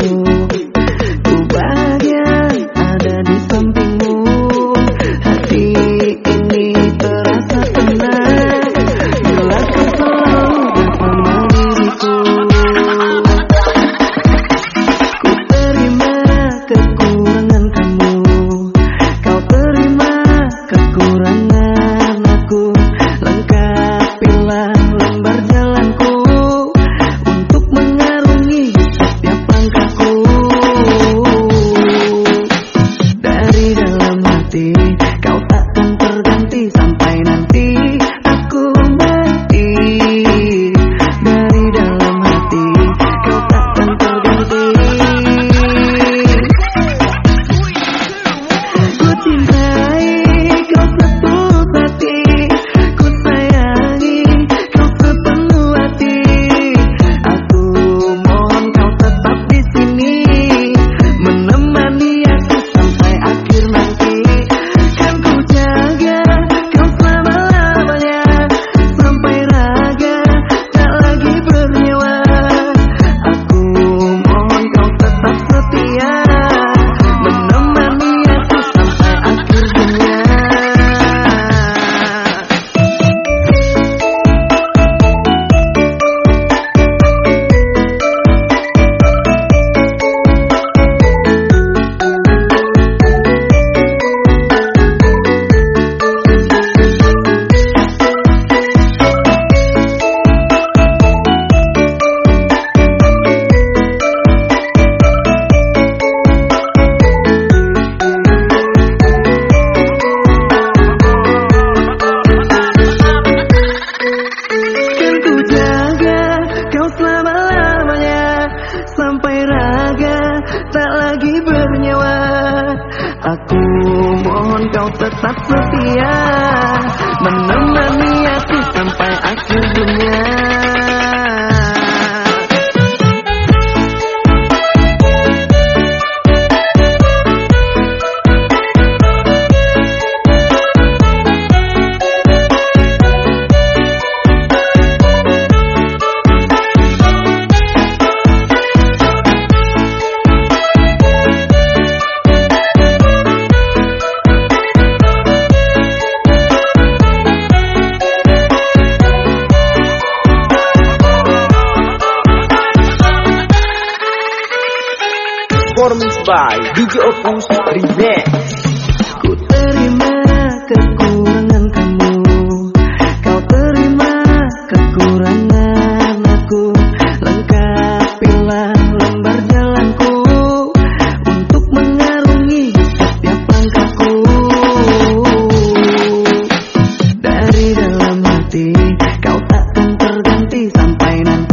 kau tetap DJ Opus Remix. Ku terima kekurangan kamu. Kau terima kekurangan aku. Lengkapilah lembar jalanku Untuk mengarungi setiap langkahku Dari dalam hati Kau takkan terganti sampai nanti.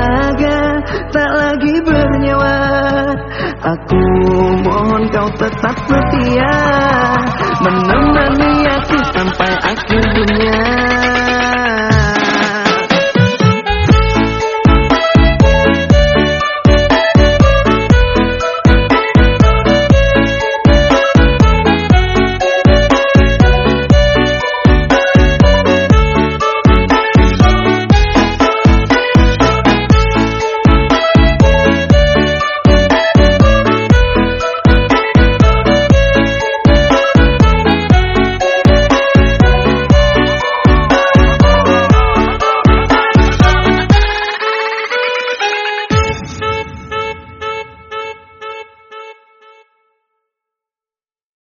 naga tak lagi bernyawa. Aku mohon kau tetap setia Menemani aku